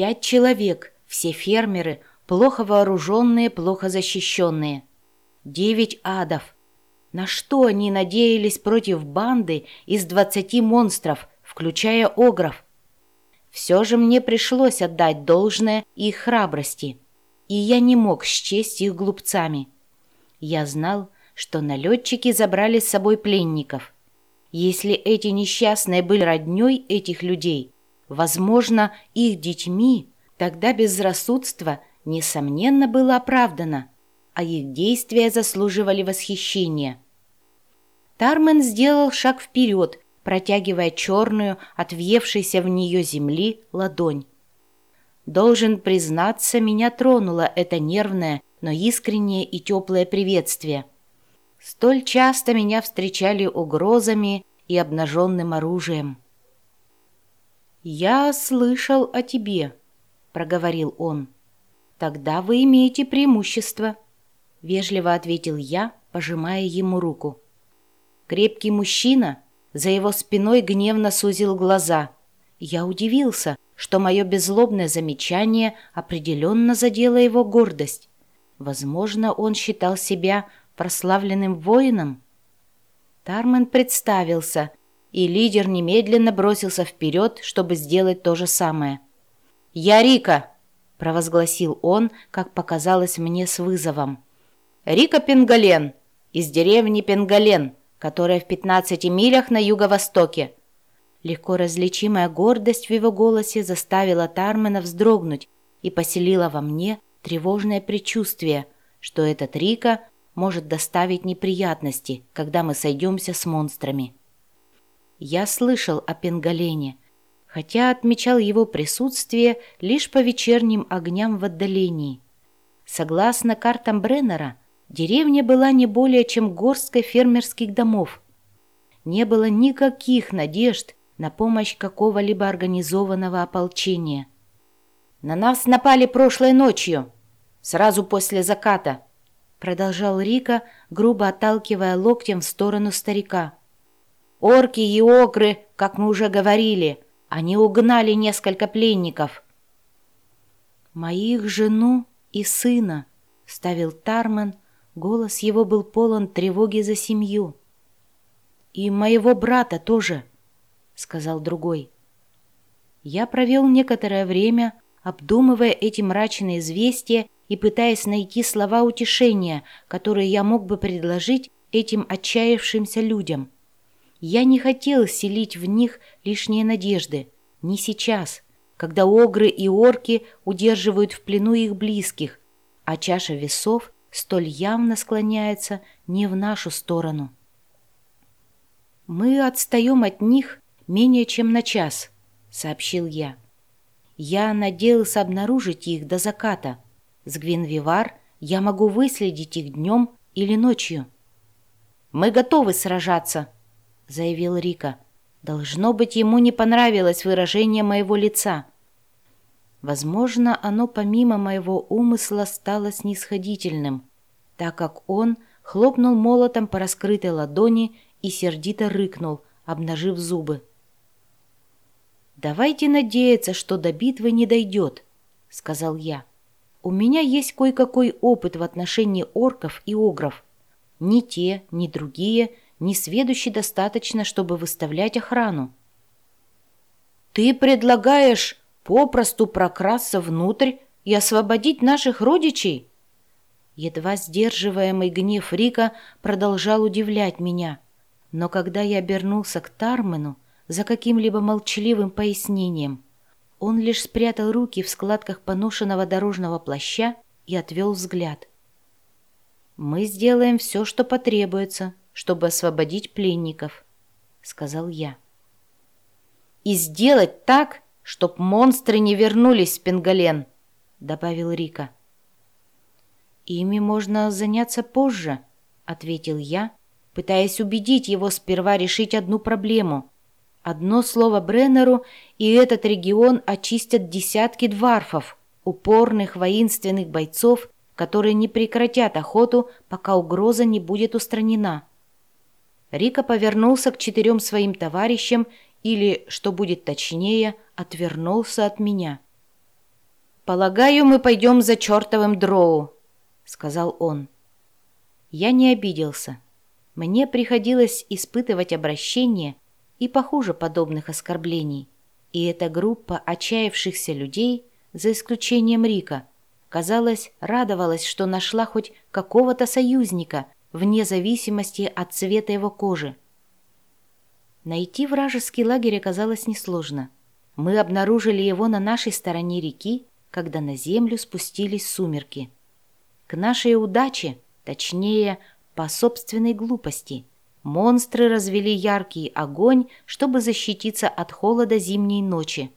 Пять человек, все фермеры, плохо вооруженные, плохо защищенные. Девять адов. На что они надеялись против банды из двадцати монстров, включая огров? Все же мне пришлось отдать должное их храбрости, и я не мог счесть их глупцами. Я знал, что налетчики забрали с собой пленников. Если эти несчастные были родней этих людей, возможно, их детьми, тогда безрассудство, несомненно, было оправдано, а их действия заслуживали восхищения. Тармен сделал шаг вперед, протягивая черную, отвъевшейся в нее земли, ладонь. Должен признаться, меня тронуло это нервное, но искреннее и теплое приветствие. Столь часто меня встречали угрозами и обнаженным оружием. «Я слышал о тебе», — проговорил он. «Тогда вы имеете преимущество», — вежливо ответил я, пожимая ему руку. Крепкий мужчина за его спиной гневно сузил глаза. Я удивился, что мое беззлобное замечание определенно задело его гордость. Возможно, он считал себя прославленным воином. Тармен представился, и лидер немедленно бросился вперед, чтобы сделать то же самое. «Я Рика!» — провозгласил он, как показалось мне с вызовом. «Рика Пенгален, из деревни Пенгален, которая в 15 милях на юго-востоке». Легко различимая гордость в его голосе заставила Тармена вздрогнуть и поселила во мне тревожное предчувствие, что этот Рика может доставить неприятности, когда мы сойдемся с монстрами. Я слышал о Пенгалене, хотя отмечал его присутствие лишь по вечерним огням в отдалении. Согласно картам Бреннера, деревня была не более чем горсткой фермерских домов. Не было никаких надежд на помощь какого-либо организованного ополчения. «На нас напали прошлой ночью, сразу после заката», продолжал Рика, грубо отталкивая локтем в сторону старика. Орки и окры, как мы уже говорили, они угнали несколько пленников. «Моих жену и сына», — ставил Тарман, голос его был полон тревоги за семью. «И моего брата тоже», — сказал другой. Я провел некоторое время, обдумывая эти мрачные известия и пытаясь найти слова утешения, которые я мог бы предложить этим отчаявшимся людям. Я не хотел селить в них лишние надежды, не сейчас, когда огры и орки удерживают в плену их близких, а чаша весов столь явно склоняется не в нашу сторону. «Мы отстаем от них менее чем на час», — сообщил я. «Я надеялся обнаружить их до заката. С Гвинвивар я могу выследить их днем или ночью». «Мы готовы сражаться», заявил Рика. Должно быть, ему не понравилось выражение моего лица. Возможно, оно помимо моего умысла стало снисходительным, так как он хлопнул молотом по раскрытой ладони и сердито рыкнул, обнажив зубы. «Давайте надеяться, что до битвы не дойдет», — сказал я. «У меня есть кое-какой опыт в отношении орков и огров. Ни те, ни другие — не сведущий достаточно, чтобы выставлять охрану. «Ты предлагаешь попросту прокрасться внутрь и освободить наших родичей?» Едва сдерживаемый гнев Рика продолжал удивлять меня, но когда я обернулся к Тармену за каким-либо молчаливым пояснением, он лишь спрятал руки в складках поношенного дорожного плаща и отвел взгляд. «Мы сделаем все, что потребуется», чтобы освободить пленников», — сказал я. «И сделать так, чтоб монстры не вернулись в Пенгален», — добавил Рика. «Ими можно заняться позже», — ответил я, пытаясь убедить его сперва решить одну проблему. Одно слово Бреннеру, и этот регион очистят десятки дварфов, упорных воинственных бойцов, которые не прекратят охоту, пока угроза не будет устранена. Рика повернулся к четырем своим товарищам или, что будет точнее, отвернулся от меня. «Полагаю, мы пойдем за чертовым дроу», — сказал он. Я не обиделся. Мне приходилось испытывать обращение и похуже подобных оскорблений. И эта группа отчаявшихся людей, за исключением Рика, казалось, радовалась, что нашла хоть какого-то союзника, вне зависимости от цвета его кожи. Найти вражеский лагерь оказалось несложно. Мы обнаружили его на нашей стороне реки, когда на землю спустились сумерки. К нашей удаче, точнее, по собственной глупости, монстры развели яркий огонь, чтобы защититься от холода зимней ночи.